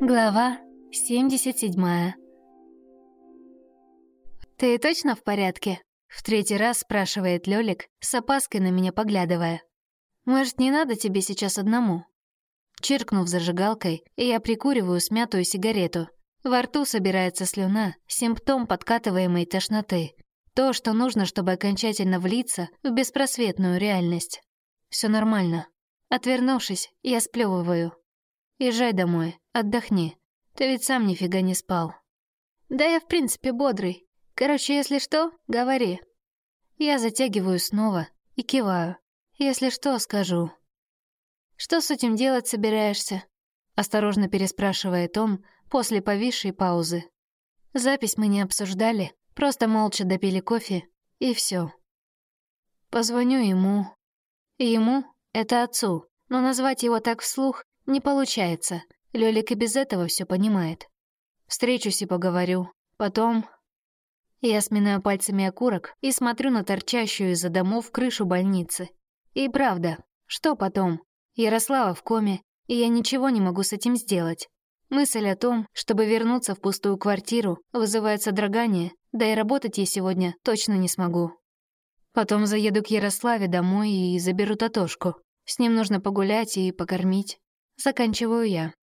Глава 77 «Ты точно в порядке?» — в третий раз спрашивает Лёлик, с опаской на меня поглядывая. «Может, не надо тебе сейчас одному?» Чиркнув зажигалкой, я прикуриваю смятую сигарету. Во рту собирается слюна, симптом подкатываемой тошноты. То, что нужно, чтобы окончательно влиться в беспросветную реальность. Все нормально. Отвернувшись, я сплевываю. Езжай домой, отдохни. Ты ведь сам нифига не спал. Да я в принципе бодрый. Короче, если что, говори. Я затягиваю снова и киваю. Если что, скажу. Что с этим делать собираешься? Осторожно переспрашивает он после повисшей паузы. Запись мы не обсуждали, просто молча допили кофе, и все. Позвоню ему. Ему — это отцу, но назвать его так вслух не получается. Лёлик и без этого все понимает. Встречусь и поговорю. Потом... Я сминаю пальцами окурок и смотрю на торчащую из-за домов крышу больницы. И правда, что потом? Ярослава в коме, и я ничего не могу с этим сделать. Мысль о том, чтобы вернуться в пустую квартиру, вызывает содрогание, да и работать я сегодня точно не смогу. Потом заеду к Ярославе домой и заберу Татошку. С ним нужно погулять и покормить. Заканчиваю я.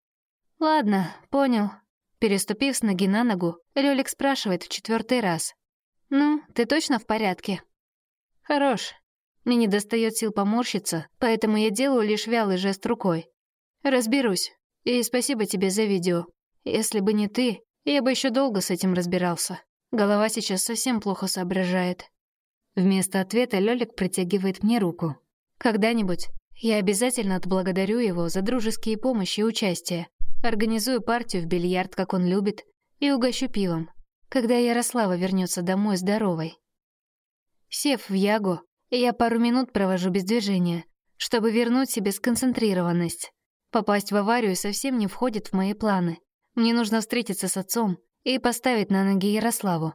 «Ладно, понял». Переступив с ноги на ногу, Лёлик спрашивает в четвертый раз. «Ну, ты точно в порядке?» «Хорош». Мне не достает сил поморщиться, поэтому я делаю лишь вялый жест рукой. «Разберусь. И спасибо тебе за видео. Если бы не ты, я бы еще долго с этим разбирался. Голова сейчас совсем плохо соображает». Вместо ответа Лёлик протягивает мне руку. «Когда-нибудь я обязательно отблагодарю его за дружеские помощи и участие, организую партию в бильярд, как он любит, и угощу пивом, когда Ярослава вернется домой здоровой. Сев в Ягу, я пару минут провожу без движения, чтобы вернуть себе сконцентрированность. Попасть в аварию совсем не входит в мои планы. Мне нужно встретиться с отцом и поставить на ноги Ярославу,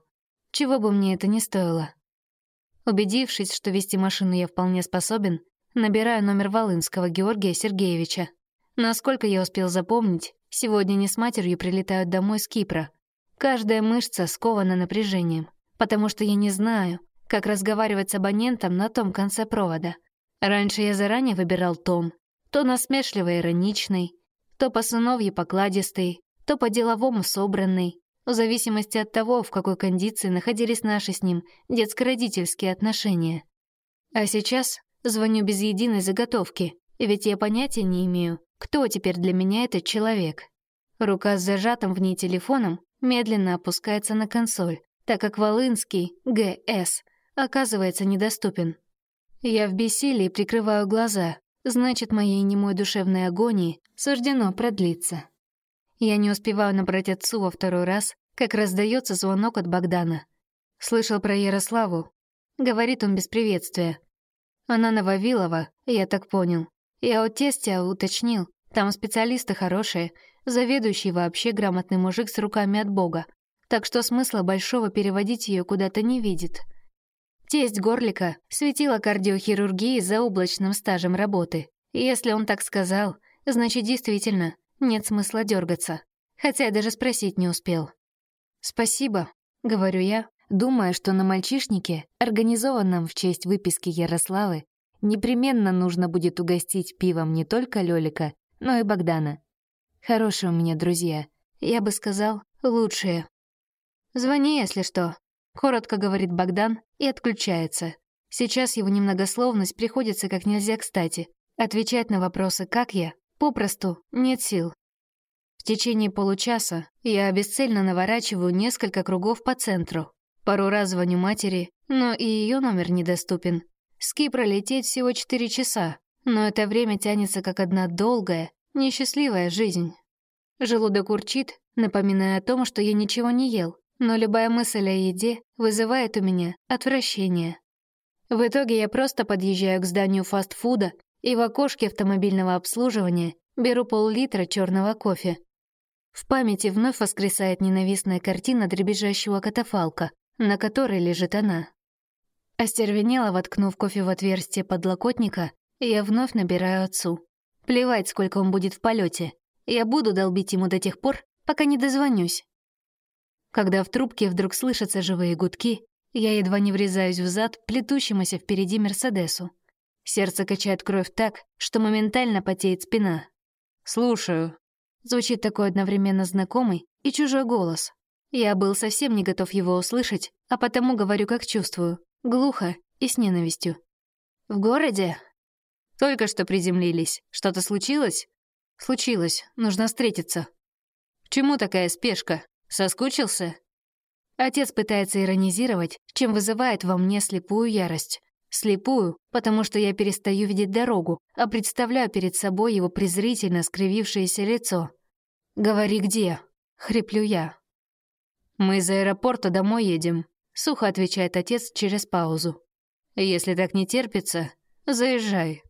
чего бы мне это ни стоило. Убедившись, что вести машину я вполне способен, Набираю номер Волынского Георгия Сергеевича. Насколько я успел запомнить, сегодня не с матерью прилетают домой с Кипра. Каждая мышца скована напряжением, потому что я не знаю, как разговаривать с абонентом на том конце провода. Раньше я заранее выбирал тон, то насмешливо-ироничный, то по-сыновье покладистый, то по-деловому собранный, в зависимости от того, в какой кондиции находились наши с ним детско-родительские отношения. А сейчас Звоню без единой заготовки, ведь я понятия не имею, кто теперь для меня этот человек. Рука с зажатым в ней телефоном медленно опускается на консоль, так как Волынский, ГС, оказывается недоступен. Я в бессилии прикрываю глаза, значит, моей немой душевной агонии суждено продлиться. Я не успеваю набрать отцу во второй раз, как раздается звонок от Богдана. Слышал про Ярославу. Говорит он без приветствия. Она Нововилова, я так понял. Я у тестя уточнил, там специалисты хорошие, заведующий вообще грамотный мужик с руками от бога, так что смысла большого переводить ее куда-то не видит. Тесть Горлика светила кардиохирургии за облачным стажем работы. Если он так сказал, значит, действительно, нет смысла дергаться. Хотя я даже спросить не успел. «Спасибо», — говорю я, думая, что на мальчишнике, организованном в честь выписки Ярославы, непременно нужно будет угостить пивом не только Лёлика, но и Богдана. Хорошие у меня друзья. Я бы сказал, лучшие. «Звони, если что», — коротко говорит Богдан и отключается. Сейчас его немногословность приходится как нельзя кстати. Отвечать на вопросы «как я?» попросту нет сил. В течение получаса я бесцельно наворачиваю несколько кругов по центру, Пару раз звоню матери, но и ее номер недоступен. С Кипра лететь всего 4 часа, но это время тянется как одна долгая, несчастливая жизнь. Желудок урчит, напоминая о том, что я ничего не ел, но любая мысль о еде вызывает у меня отвращение. В итоге я просто подъезжаю к зданию фастфуда и в окошке автомобильного обслуживания беру пол-литра черного кофе. В памяти вновь воскресает ненавистная картина дребезжащего катафалка, на которой лежит она. Остервенела, воткнув кофе в отверстие подлокотника, я вновь набираю отцу. Плевать, сколько он будет в полете. Я буду долбить ему до тех пор, пока не дозвонюсь. Когда в трубке вдруг слышатся живые гудки, я едва не врезаюсь в зад плетущемуся впереди Мерседесу. Сердце качает кровь так, что моментально потеет спина. «Слушаю». Звучит такой одновременно знакомый и чужой голос. Я был совсем не готов его услышать, а потому говорю, как чувствую, глухо и с ненавистью. «В городе?» «Только что приземлились. Что-то случилось?» «Случилось. Нужно встретиться». «Чему такая спешка? Соскучился?» Отец пытается иронизировать, чем вызывает во мне слепую ярость. Слепую, потому что я перестаю видеть дорогу, а представляю перед собой его презрительно скривившееся лицо. «Говори, где?» — хриплю я. «Мы из аэропорта домой едем», — сухо отвечает отец через паузу. «Если так не терпится, заезжай».